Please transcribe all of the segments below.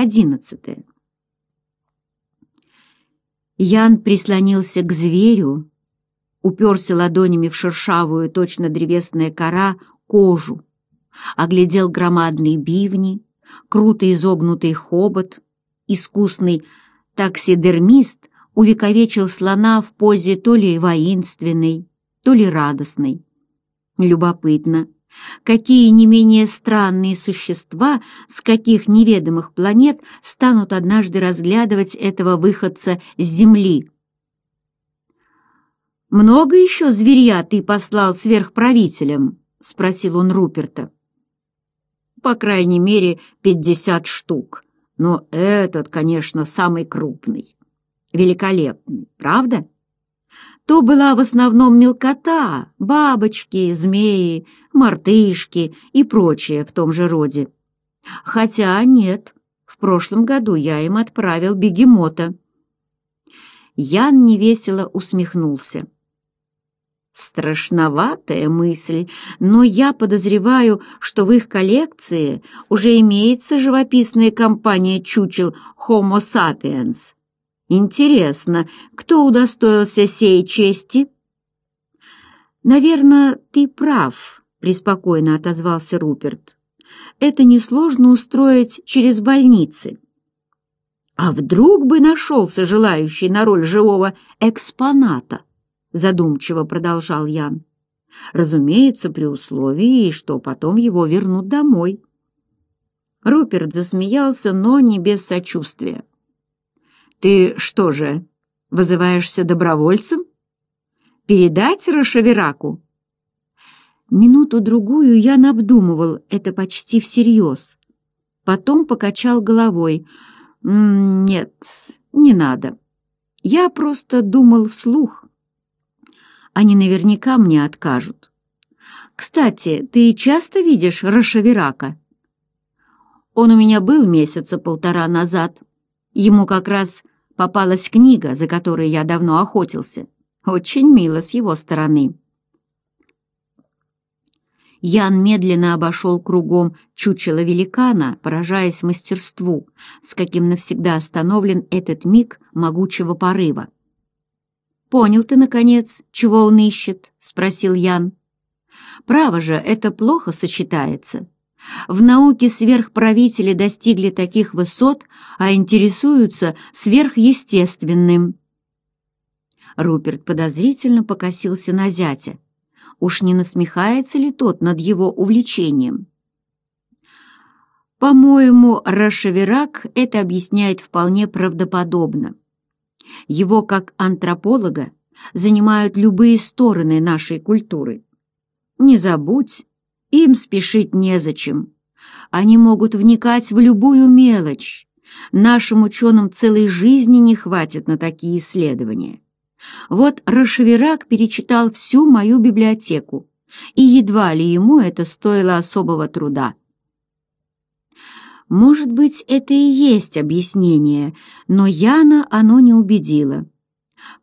11. Ян прислонился к зверю, уперся ладонями в шершавую, точно древесная кора, кожу, оглядел громадные бивни, круто изогнутый хобот, искусный таксидермист увековечил слона в позе то ли воинственной, то ли радостной. Любопытно, какие не менее странные существа с каких неведомых планет станут однажды разглядывать этого выходца с Земли. «Много еще зверья ты послал сверхправителям?» — спросил он Руперта. «По крайней мере, пятьдесят штук. Но этот, конечно, самый крупный. Великолепный, правда?» то была в основном мелкота, бабочки, змеи, мартышки и прочее в том же роде. Хотя нет, в прошлом году я им отправил бегемота. Ян невесело усмехнулся. Страшноватая мысль, но я подозреваю, что в их коллекции уже имеется живописная компания чучел Homo sapiens. Интересно, кто удостоился сей чести? Наверное, ты прав, преспокойно отозвался Руперт. Это несложно устроить через больницы. А вдруг бы нашелся желающий на роль живого экспоната, задумчиво продолжал Ян. Разумеется, при условии, что потом его вернут домой. Руперт засмеялся, но не без сочувствия. Ты что же, вызываешься добровольцем? Передать Рашавераку? Минуту-другую я обдумывал это почти всерьез. Потом покачал головой. «Нет, не надо. Я просто думал вслух. Они наверняка мне откажут. Кстати, ты часто видишь Рашаверака?» «Он у меня был месяца полтора назад. Ему как раз попалась книга, за которой я давно охотился. Очень мило с его стороны. Ян медленно обошел кругом чучело великана, поражаясь мастерству, с каким навсегда остановлен этот миг могучего порыва. «Понял ты, наконец, чего он ищет?» — спросил Ян. «Право же, это плохо сочетается. В науке сверхправители достигли таких высот, а интересуются сверхъестественным. Руперт подозрительно покосился на зятя. Уж не насмехается ли тот над его увлечением? По-моему, Рашеверак это объясняет вполне правдоподобно. Его, как антрополога, занимают любые стороны нашей культуры. Не забудь, им спешить незачем. Они могут вникать в любую мелочь. Нашим ученым целой жизни не хватит на такие исследования. Вот Рашеверак перечитал всю мою библиотеку, и едва ли ему это стоило особого труда. Может быть, это и есть объяснение, но Яна оно не убедило.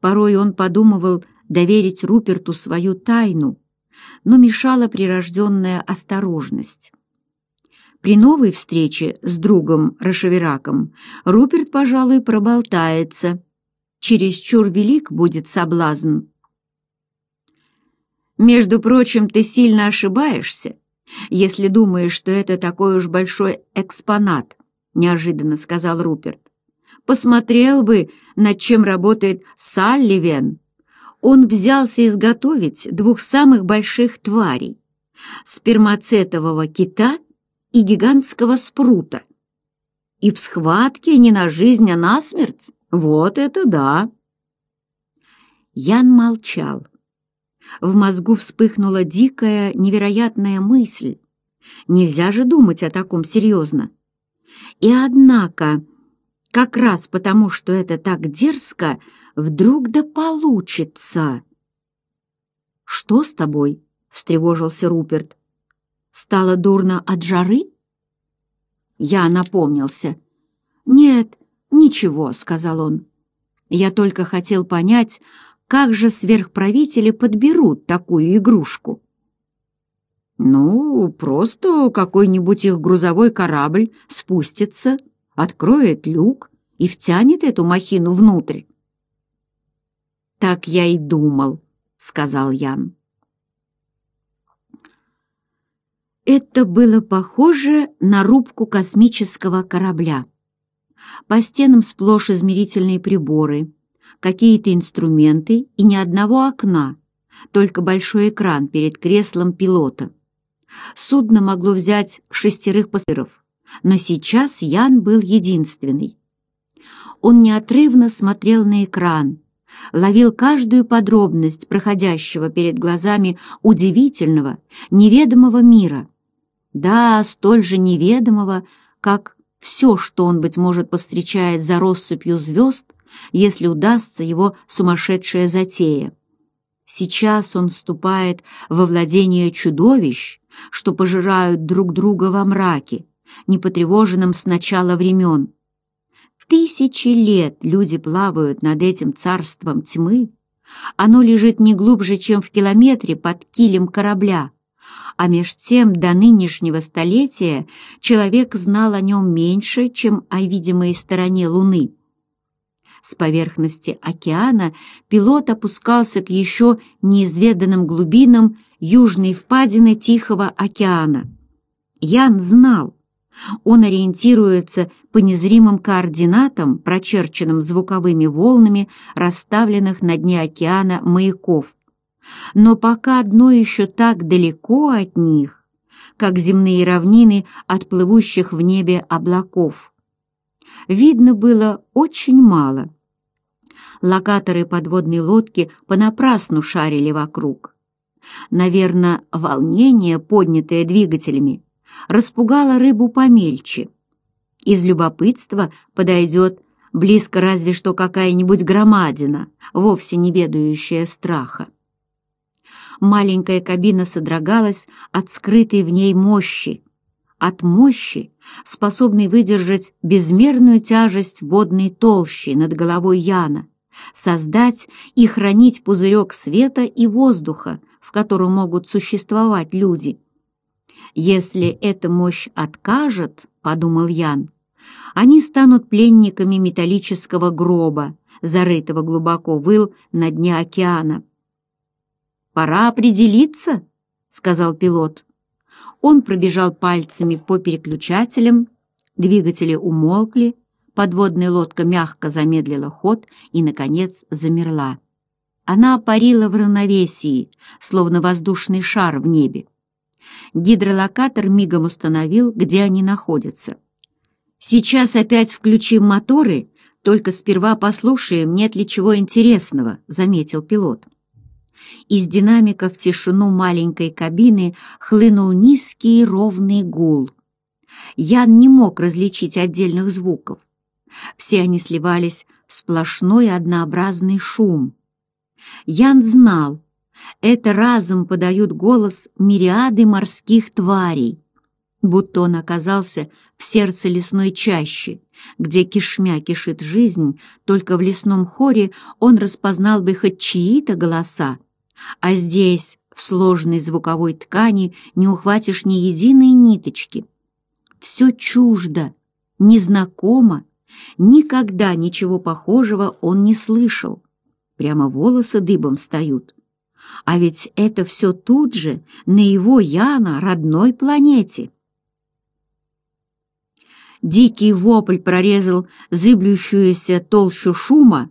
Порой он подумывал доверить Руперту свою тайну, но мешала прирожденная осторожность. При новой встрече с другом Рашевераком Руперт, пожалуй, проболтается. Чересчур велик будет соблазн. «Между прочим, ты сильно ошибаешься, если думаешь, что это такой уж большой экспонат», — неожиданно сказал Руперт. «Посмотрел бы, над чем работает Салливен» он взялся изготовить двух самых больших тварей — спермацетового кита и гигантского спрута. И в схватке не на жизнь, а на смерть. Вот это да! Ян молчал. В мозгу вспыхнула дикая, невероятная мысль. Нельзя же думать о таком серьезно. И однако, как раз потому, что это так дерзко, Вдруг да получится!» «Что с тобой?» — встревожился Руперт. «Стало дурно от жары?» Я напомнился. «Нет, ничего», — сказал он. «Я только хотел понять, как же сверхправители подберут такую игрушку?» «Ну, просто какой-нибудь их грузовой корабль спустится, откроет люк и втянет эту махину внутрь. «Так я и думал», — сказал Ян. Это было похоже на рубку космического корабля. По стенам сплошь измерительные приборы, какие-то инструменты и ни одного окна, только большой экран перед креслом пилота. Судно могло взять шестерых пассажиров, но сейчас Ян был единственный. Он неотрывно смотрел на экран — ловил каждую подробность проходящего перед глазами удивительного, неведомого мира. Да, столь же неведомого, как все, что он, быть может, повстречает за россыпью звезд, если удастся его сумасшедшая затея. Сейчас он вступает во владение чудовищ, что пожирают друг друга во мраке, непотревоженным с начала времен, Тысячи лет люди плавают над этим царством тьмы. Оно лежит не глубже, чем в километре под килем корабля. А меж тем до нынешнего столетия человек знал о нем меньше, чем о видимой стороне Луны. С поверхности океана пилот опускался к еще неизведанным глубинам южной впадины Тихого океана. Ян знал, он ориентируется по незримым координатам, прочерченным звуковыми волнами, расставленных на дне океана маяков. Но пока дно еще так далеко от них, как земные равнины от плывущих в небе облаков. Видно было очень мало. Локаторы подводной лодки понапрасну шарили вокруг. Наверное, волнение, поднятое двигателями, распугала рыбу помельче. Из любопытства подойдет близко разве что какая-нибудь громадина, вовсе не ведающая страха. Маленькая кабина содрогалась от скрытой в ней мощи, от мощи, способной выдержать безмерную тяжесть водной толщи над головой Яна, создать и хранить пузырек света и воздуха, в котором могут существовать люди — если эта мощь откажет, — подумал Ян, — они станут пленниками металлического гроба, зарытого глубоко выл на дне океана. «Пора определиться», — сказал пилот. Он пробежал пальцами по переключателям, двигатели умолкли, подводная лодка мягко замедлила ход и, наконец, замерла. Она парила в равновесии, словно воздушный шар в небе гидролокатор мигом установил, где они находятся. «Сейчас опять включим моторы, только сперва послушаем, нет ли чего интересного», — заметил пилот. Из динамика в тишину маленькой кабины хлынул низкий ровный гул. Ян не мог различить отдельных звуков. Все они сливались в сплошной однообразный шум. Ян знал, это разом подают голос мириады морских тварей, будто он оказался в сердце лесной чащи, где кишмя кишит жизнь, только в лесном хоре он распознал бы хоть чьи-то голоса, а здесь в сложной звуковой ткани не ухватишь ни единой ниточки. Все чуждо, незнакомо, никогда ничего похожего он не слышал. Прямо волосы дыбом встают. А ведь это все тут же, на его Яна, родной планете. Дикий вопль прорезал зыблющуюся толщу шума,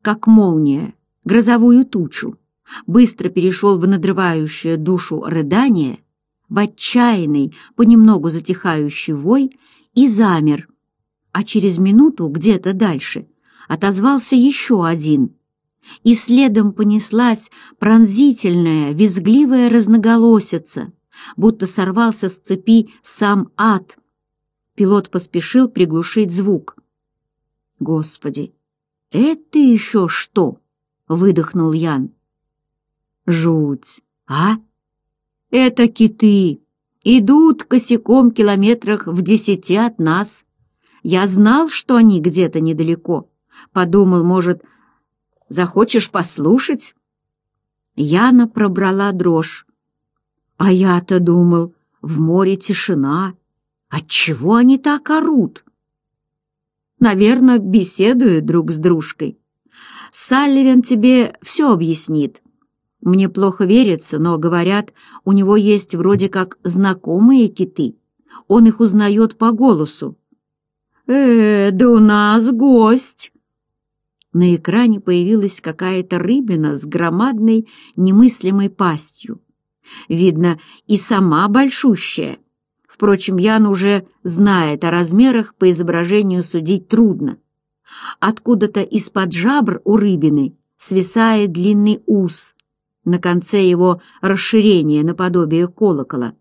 как молния, грозовую тучу, быстро перешел в надрывающее душу рыдание, в отчаянный, понемногу затихающий вой и замер. А через минуту где-то дальше отозвался еще один — и следом понеслась пронзительная, визгливая разноголосица, будто сорвался с цепи сам ад. Пилот поспешил приглушить звук. «Господи, это еще что?» — выдохнул Ян. «Жуть, а? Это киты!» идут косяком километрах в десяти от нас. Я знал, что они где-то недалеко. Подумал, может, Захочешь послушать?» Яна пробрала дрожь. «А я-то думал, в море тишина. Отчего они так орут?» «Наверное, беседуют друг с дружкой. Салливен тебе все объяснит. Мне плохо верится, но, говорят, у него есть вроде как знакомые киты. Он их узнает по голосу. «Э, да у нас гость!» на экране появилась какая-то рыбина с громадной немыслимой пастью. Видно, и сама большущая. Впрочем, Ян уже знает о размерах, по изображению судить трудно. Откуда-то из-под жабр у рыбины свисает длинный ус, на конце его расширение наподобие колокола.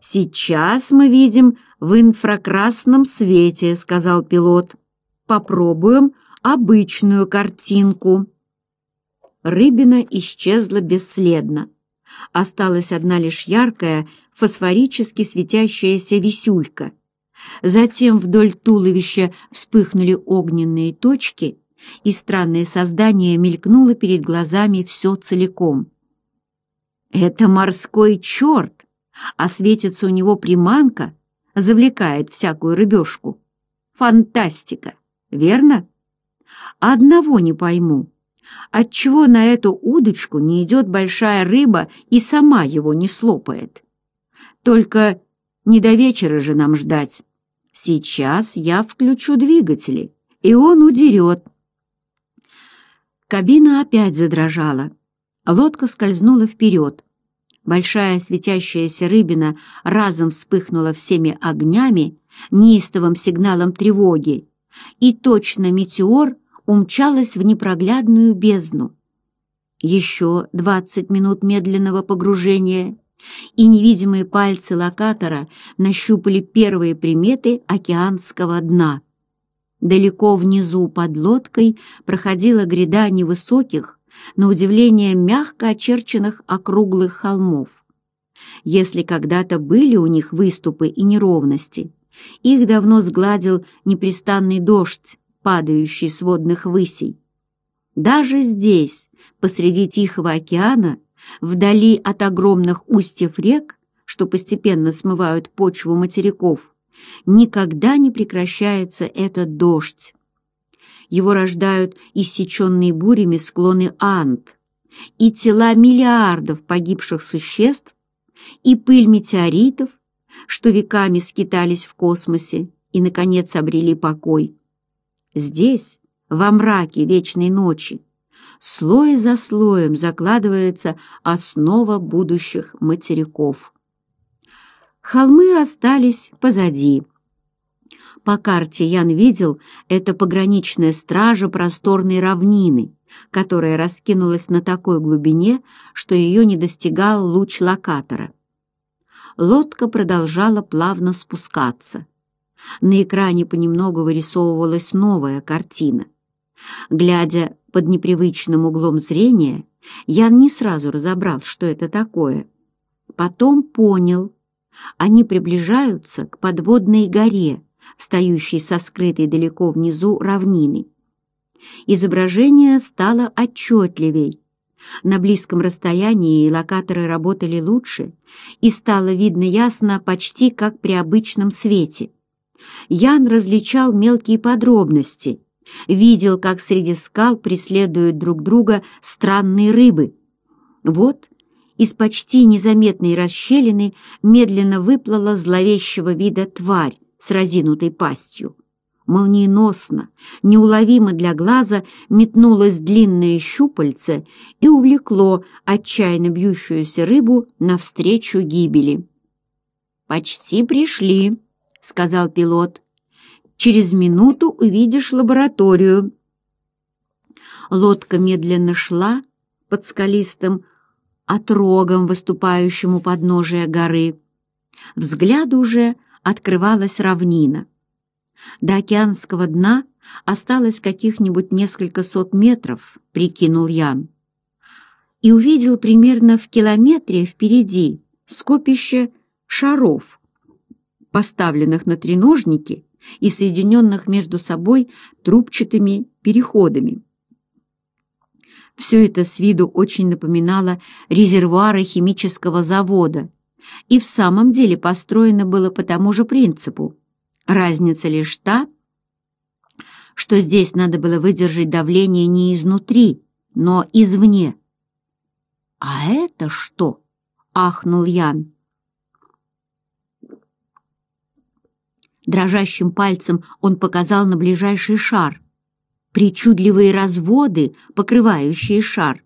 «Сейчас мы видим в инфракрасном свете», — сказал пилот. «Попробуем обычную картинку. Рыбина исчезла бесследно. Осталась одна лишь яркая, фосфорически светящаяся висюлька. Затем вдоль туловища вспыхнули огненные точки, и странное создание мелькнуло перед глазами все целиком. «Это морской черт!» а светится у него приманка, завлекает всякую рыбешку. Фантастика, верно? Одного не пойму. Отчего на эту удочку не идет большая рыба и сама его не слопает? Только не до вечера же нам ждать. Сейчас я включу двигатели, и он удерет. Кабина опять задрожала. Лодка скользнула вперед. Большая светящаяся рыбина разом вспыхнула всеми огнями, неистовым сигналом тревоги, и точно метеор — умчалась в непроглядную бездну. Еще двадцать минут медленного погружения, и невидимые пальцы локатора нащупали первые приметы океанского дна. Далеко внизу под лодкой проходила гряда невысоких, на удивление мягко очерченных округлых холмов. Если когда-то были у них выступы и неровности, их давно сгладил непрестанный дождь, падающий с водных высей. Даже здесь, посреди Тихого океана, вдали от огромных устьев рек, что постепенно смывают почву материков, никогда не прекращается этот дождь. Его рождают иссеченные бурями склоны Анд, и тела миллиардов погибших существ, и пыль метеоритов, что веками скитались в космосе и, наконец, обрели покой. Здесь, во мраке вечной ночи, слой за слоем закладывается основа будущих материков. Холмы остались позади. По карте Ян видел, это пограничная стража просторной равнины, которая раскинулась на такой глубине, что ее не достигал луч локатора. Лодка продолжала плавно спускаться — на экране понемногу вырисовывалась новая картина. Глядя под непривычным углом зрения, Ян не сразу разобрал, что это такое. Потом понял. Они приближаются к подводной горе, стоящей со скрытой далеко внизу равнины. Изображение стало отчетливей. На близком расстоянии локаторы работали лучше, и стало видно ясно почти как при обычном свете — Ян различал мелкие подробности, видел, как среди скал преследуют друг друга странные рыбы. Вот из почти незаметной расщелины медленно выплыла зловещего вида тварь с разинутой пастью. Молниеносно, неуловимо для глаза метнулось длинное щупальце и увлекло отчаянно бьющуюся рыбу навстречу гибели. «Почти пришли», сказал пилот. «Через минуту увидишь лабораторию». Лодка медленно шла под скалистым отрогом, выступающим у подножия горы. Взгляд уже открывалась равнина. До океанского дна осталось каких-нибудь несколько сот метров, прикинул Ян. И увидел примерно в километре впереди скопище шаров, поставленных на треножники и соединенных между собой трубчатыми переходами. Все это с виду очень напоминало резервуары химического завода и в самом деле построено было по тому же принципу. Разница лишь та, что здесь надо было выдержать давление не изнутри, но извне. «А это что?» — ахнул Ян. Дрожащим пальцем он показал на ближайший шар. Причудливые разводы, покрывающие шар,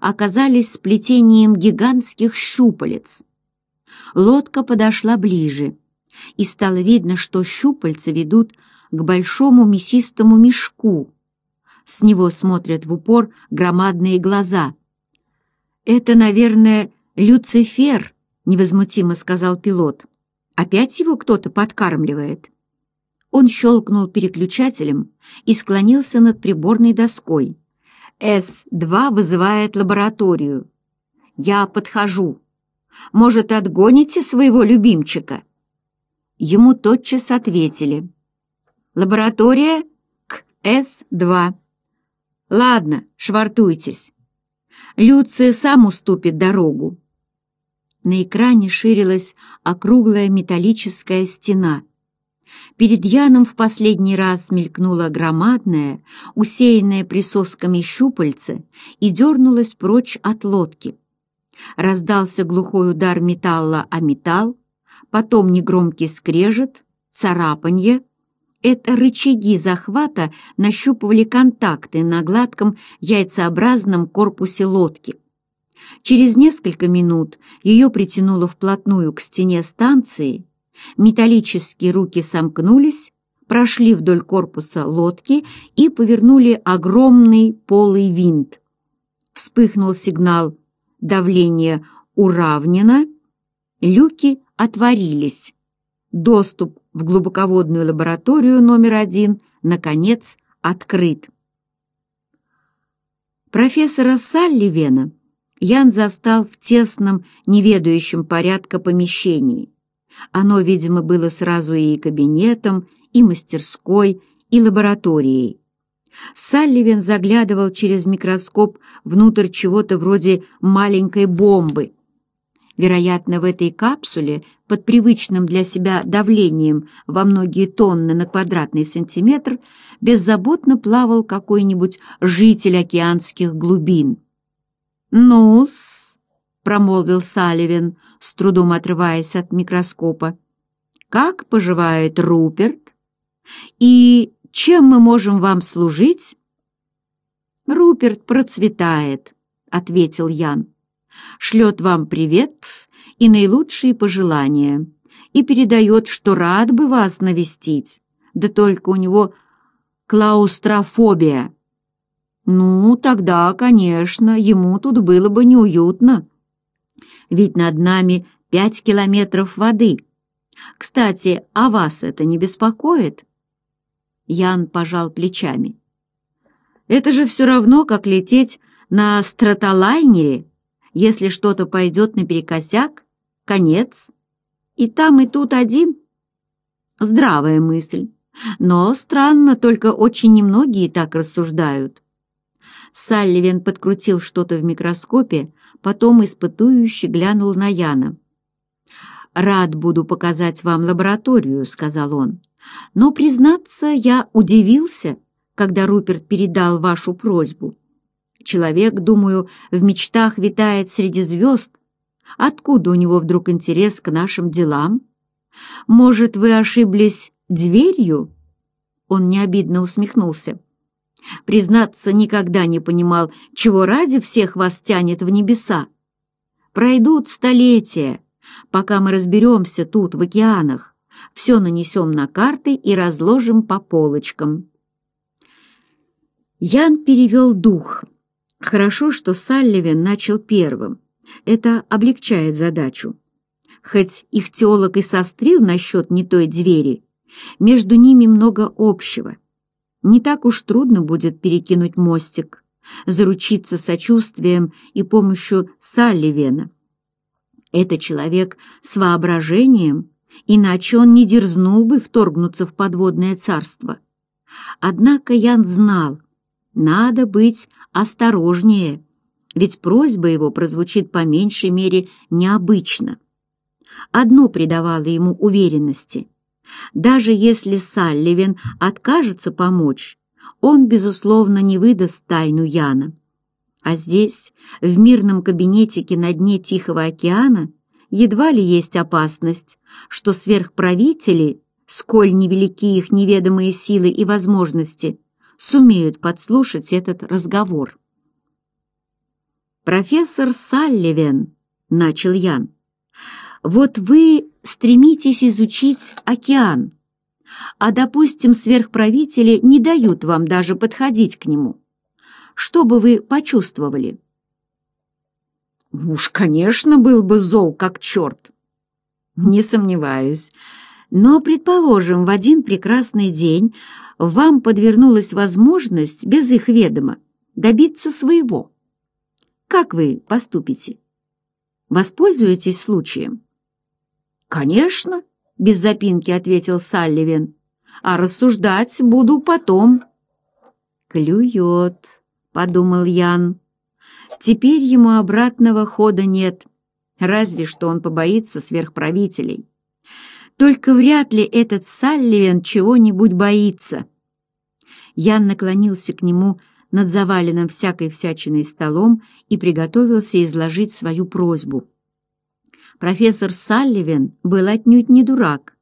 оказались сплетением гигантских щупалец. Лодка подошла ближе, и стало видно, что щупальца ведут к большому мясистому мешку. С него смотрят в упор громадные глаза. «Это, наверное, Люцифер», — невозмутимо сказал пилот. Опять его кто-то подкармливает. Он щелкнул переключателем и склонился над приборной доской. «С-2 вызывает лабораторию. Я подхожу. Может, отгоните своего любимчика?» Ему тотчас ответили. «Лаборатория к С-2». «Ладно, швартуйтесь. Люция сам уступит дорогу. На экране ширилась округлая металлическая стена. Перед Яном в последний раз мелькнула громадная, усеянная присосками щупальце и дернулась прочь от лодки. Раздался глухой удар металла о металл, потом негромкий скрежет, царапанье. Это рычаги захвата нащупывали контакты на гладком яйцеобразном корпусе лодки. Через несколько минут ее притянуло вплотную к стене станции, металлические руки сомкнулись, прошли вдоль корпуса лодки и повернули огромный полый винт. Вспыхнул сигнал «Давление уравнено», люки отворились. Доступ в глубоководную лабораторию номер один, наконец, открыт. Профессора Салливена Ян застал в тесном, неведающем порядка помещении. Оно, видимо, было сразу и кабинетом, и мастерской, и лабораторией. Салливен заглядывал через микроскоп внутрь чего-то вроде маленькой бомбы. Вероятно, в этой капсуле под привычным для себя давлением во многие тонны на квадратный сантиметр беззаботно плавал какой-нибудь житель океанских глубин. «Ну-с», — промолвил Салливин, с трудом отрываясь от микроскопа, — «как поживает Руперт? И чем мы можем вам служить?» «Руперт процветает», — ответил Ян. «Шлет вам привет и наилучшие пожелания, и передает, что рад бы вас навестить, да только у него клаустрофобия». Ну, тогда, конечно, ему тут было бы неуютно. Ведь над нами пять километров воды. Кстати, а вас это не беспокоит? Ян пожал плечами. Это же все равно, как лететь на стратолайнере. Если что-то пойдет наперекосяк, конец. И там, и тут один. Здравая мысль. Но странно, только очень немногие так рассуждают. Салливен подкрутил что-то в микроскопе, потом испытующе глянул на Яна. «Рад буду показать вам лабораторию», — сказал он. «Но, признаться, я удивился, когда Руперт передал вашу просьбу. Человек, думаю, в мечтах витает среди звезд. Откуда у него вдруг интерес к нашим делам? Может, вы ошиблись дверью?» Он необидно усмехнулся. Признаться, никогда не понимал, чего ради всех вас тянет в небеса. Пройдут столетия, пока мы разберемся тут, в океанах, все нанесем на карты и разложим по полочкам. Ян перевел дух. Хорошо, что Салливин начал первым. Это облегчает задачу. Хоть их теолог и сострил насчет не той двери, между ними много общего — не так уж трудно будет перекинуть мостик, заручиться сочувствием и помощью Салливена. Это человек с воображением, иначе он не дерзнул бы вторгнуться в подводное царство. Однако Ян знал, надо быть осторожнее, ведь просьба его прозвучит по меньшей мере необычно. Одно придавало ему уверенности — даже если Салливен откажется помочь, он, безусловно, не выдаст тайну Яна. А здесь, в мирном кабинетике на дне Тихого океана, едва ли есть опасность, что сверхправители, сколь невелики их неведомые силы и возможности, сумеют подслушать этот разговор. «Профессор Салливен», — начал Ян, — «вот вы стремитесь изучить океан, а, допустим, сверхправители не дают вам даже подходить к нему. Что бы вы почувствовали? Уж, конечно, был бы зол как черт. Не сомневаюсь. Но, предположим, в один прекрасный день вам подвернулась возможность без их ведома добиться своего. Как вы поступите? Воспользуетесь случаем? «Конечно», — без запинки ответил Салливен, — «а рассуждать буду потом». «Клюет», — подумал Ян. «Теперь ему обратного хода нет, разве что он побоится сверхправителей. Только вряд ли этот Салливен чего-нибудь боится». Ян наклонился к нему над заваленным всякой всячиной столом и приготовился изложить свою просьбу — профессор Салливен был отнюдь не дурак.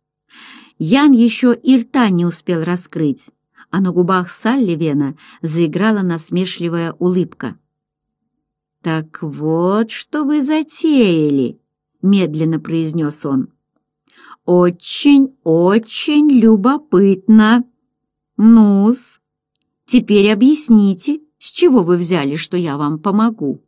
Ян еще и рта не успел раскрыть, а на губах Салливена заиграла насмешливая улыбка. «Так вот, что вы затеяли!» — медленно произнес он. «Очень-очень любопытно! Ну-с, теперь объясните, с чего вы взяли, что я вам помогу?»